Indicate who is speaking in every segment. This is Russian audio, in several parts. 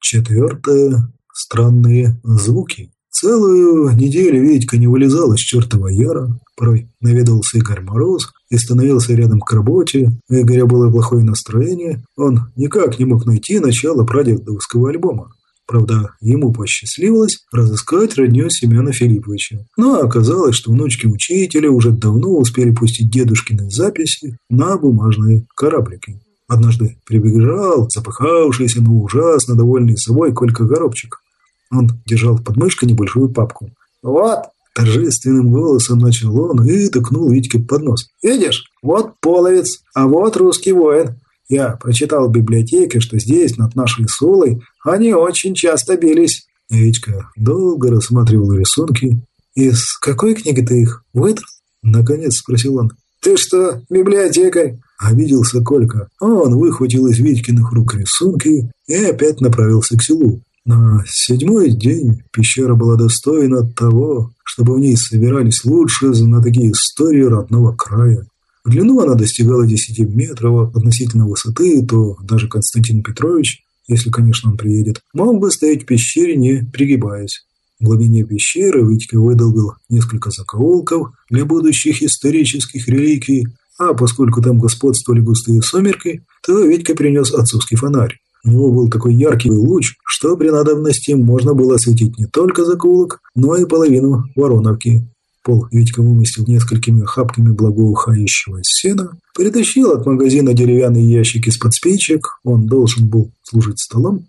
Speaker 1: Четвертое. Странные звуки. Целую неделю Витька не вылезал из чертова яра. Порой наведался Игорь Мороз и становился рядом к работе. У Игоря было плохое настроение. Он никак не мог найти начало прадедовского альбома. Правда, ему посчастливилось разыскать родню Семена Филипповича. Но оказалось, что внучки учителя уже давно успели пустить дедушкины записи на бумажные кораблики. Однажды прибежал запыхавшийся, но ужасно довольный собой Колька Горобчик. Он держал под мышкой небольшую папку.
Speaker 2: «Вот!»
Speaker 1: – торжественным голосом начал он и тыкнул Витьке под нос.
Speaker 2: «Видишь? Вот половец, а вот русский воин. Я прочитал в библиотеке, что здесь, над нашей Сулой, они очень часто бились».
Speaker 1: Витька долго рассматривал рисунки. «Из какой книги ты их выдрал?» – наконец спросил он.
Speaker 2: «Ты что, библиотекарь?»
Speaker 1: – обиделся Колька. Он выхватил из Витькиных рук рисунки и опять направился к селу. На седьмой день пещера была достойна того, чтобы в ней собирались лучшие знатоки истории родного края. В длину она достигала 10 метров относительно высоты, то даже Константин Петрович, если, конечно, он приедет, мог бы стоять в пещере, не пригибаясь. В глубине пещеры Витька выдолбил несколько закоулков для будущих исторических реликвий, а поскольку там господствовали густые сумерки, то Витька принес отцовский фонарь. У него был такой яркий луч, что при надобности можно было осветить не только закоулок, но и половину Вороновки. Пол Витька вымостил несколькими хапками благоухающего сена, перетащил от магазина деревянный ящик из-под спичек, он должен был служить столом.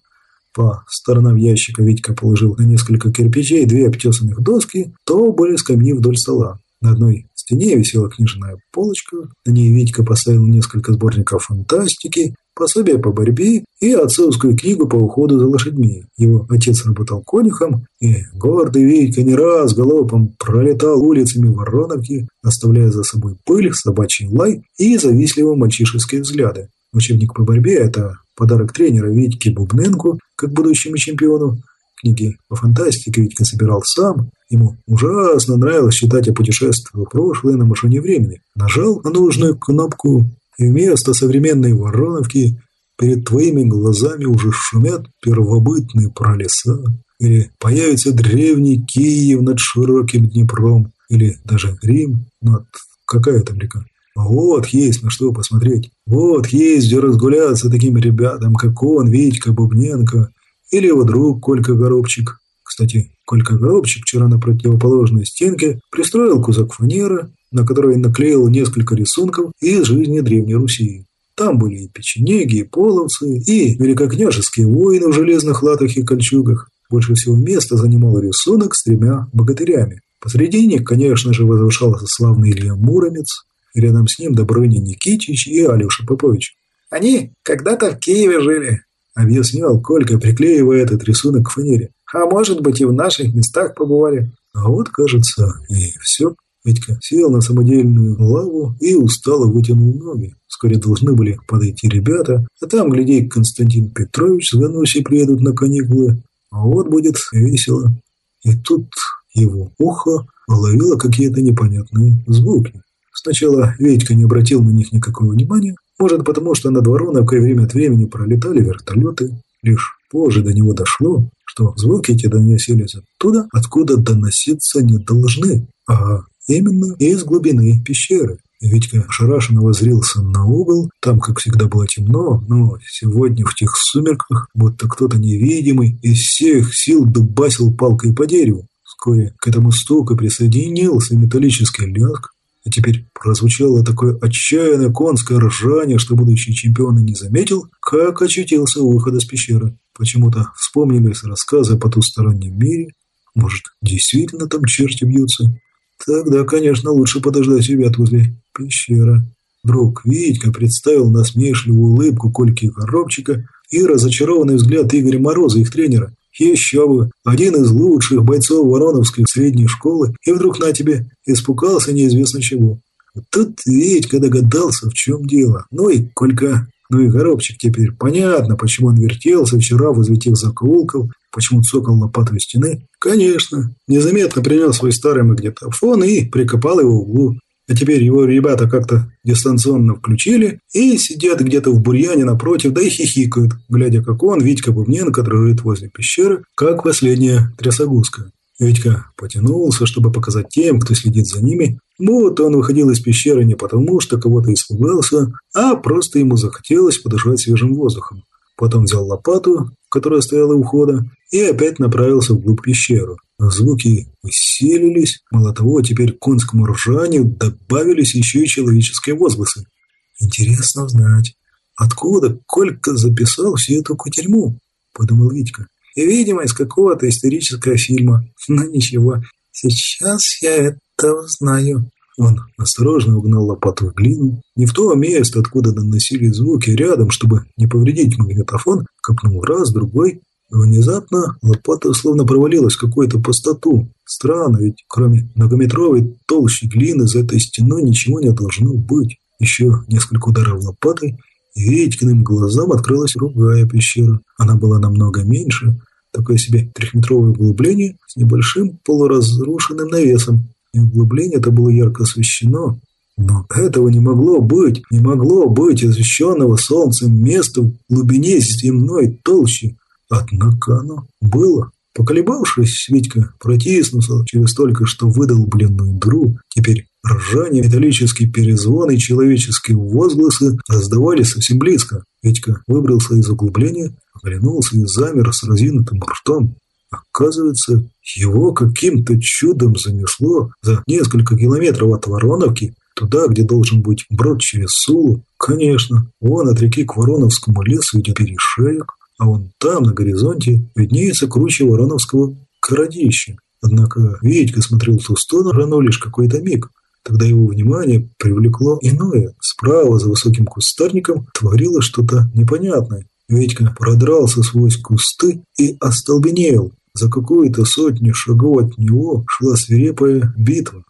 Speaker 1: По сторонам ящика Витька положил на несколько кирпичей две обтесанных доски, то были скамьи вдоль стола. На одной стене висела книжная полочка, на ней Витька поставил несколько сборников фантастики, пособие по борьбе и отцовскую книгу по уходу за лошадьми. Его отец работал конюхом, и гордый Витька не раз галопом пролетал улицами Вороновки, оставляя за собой пыль, собачий лай и завистливые мальчишеские взгляды. Учебник по борьбе – это подарок тренера Витьке Бубненку, как будущему чемпиону. Книги по фантастике Витька собирал сам. Ему ужасно нравилось читать о путешествиях в прошлое на машине времени. Нажал на нужную кнопку и вместо современной Вороновки перед твоими глазами уже шумят первобытные пролеса, или появится древний Киев над широким Днепром, или даже Рим над... Какая там река? Вот есть на что посмотреть. Вот есть где разгуляться таким ребятам, как он, Витька Бубненко, или его друг Колька Горобчик. Кстати, Колька Горобчик вчера на противоположной стенке пристроил кусок фанеры, на которой наклеил несколько рисунков из жизни Древней Руси. Там были и печенеги, и половцы, и великокняжеские воины в железных латах и кольчугах. Больше всего места занимал рисунок с тремя богатырями. Посредине, конечно же, возвышался славный Илья Муромец, рядом с ним Добрыня Никитич и Алеша Попович.
Speaker 2: «Они когда-то в Киеве жили», —
Speaker 1: объяснял Колька, приклеивая этот рисунок к фанере.
Speaker 2: «А может быть, и в наших местах побывали».
Speaker 1: А вот, кажется, и все. Витька сел на самодельную лаву и устало вытянул ноги. Вскоре должны были подойти ребята, а там, гляди, Константин Петрович с Ганусей приедут на каникулы. А вот будет весело. И тут его ухо ловило какие-то непонятные звуки. Сначала Витька не обратил на них никакого внимания, может потому, что над Вороновкой время от времени пролетали вертолеты. Лишь позже до него дошло, что звуки эти доносились оттуда, откуда доноситься не должны, а Именно из глубины пещеры. Витька ошарашенно возрился на угол, там, как всегда, было темно, но сегодня в тех сумерках, будто кто-то невидимый из всех сил дубасил палкой по дереву. Вскоре к этому стуку присоединился металлический лязг, а теперь прозвучало такое отчаянное конское ржание, что будущий чемпион и не заметил, как очутился у выхода с пещеры. Почему-то вспомнились рассказы о потустороннем мире. Может, действительно там черти бьются? Тогда, конечно, лучше подождать ребят возле пещеры. Друг Витька представил насмешливую улыбку Кольки Коробчика и разочарованный взгляд Игоря Мороза, их тренера. Еще бы, один из лучших бойцов Вороновской средней школы, и вдруг на тебе испугался неизвестно чего. Тут Витька догадался, в чем дело. Ну и Колька, ну и Коробчик теперь. Понятно, почему он вертелся вчера возле тех закоулков, почему цокал лопатой стены. Конечно, незаметно принес свой старый магнитофон и прикопал его в углу. А теперь его ребята как-то дистанционно включили и сидят где-то в бурьяне напротив, да и хихикают, глядя, как он, Витька Бубненко, рыт возле пещеры, как последняя трясогузка. Витька потянулся, чтобы показать тем, кто следит за ними, будто он выходил из пещеры не потому, что кого-то испугался, а просто ему захотелось подышать свежим воздухом. Потом взял лопату, которая стояла у входа, и опять направился вглубь пещеры. Звуки усилились, мало того, теперь к конскому ржанию добавились еще и человеческие возгласы. «Интересно узнать, откуда Колька записал всю эту кутерьму?» – подумал Витька. Видимо, из какого-то исторического фильма. Но ничего, сейчас я это узнаю. Он осторожно угнал лопату в глину. Не в то место, откуда доносили звуки, рядом, чтобы не повредить магнитофон, копнул раз, другой. Внезапно лопата словно провалилась в какую-то пустоту. Странно, ведь кроме многометровой толщи глины за этой стеной ничего не должно быть. Еще несколько ударов лопатой, и Витькиным глазам открылась другая пещера. Она была намного меньше, такое себе трехметровое углубление с небольшим полуразрушенным навесом. И углубление это было ярко освещено. Но этого не могло быть, не могло быть освещенного солнцем места в глубине земной толщи. Однако оно было. Поколебавшись, Витька протиснулся через только что выдал блинную дыру. Теперь ржание, металлический перезвон и человеческие возгласы раздавались совсем близко. Витька выбрался из углубления, оглянулся и замер с разинутым ртом. Оказывается, его каким-то чудом занесло за несколько километров от Вороновки, туда, где должен быть брод через Сулу. Конечно, вон от реки к Вороновскому лесу идет перешеек, а вон там, на горизонте, виднеется круче Вороновского городища. Однако Витька смотрел в ту сторону лишь какой-то миг. Тогда его внимание привлекло иное. Справа, за высоким кустарником, творилось что-то непонятное. Витька продрался сквозь кусты и остолбенел. За какую-то сотню шагов от него шла свирепая битва.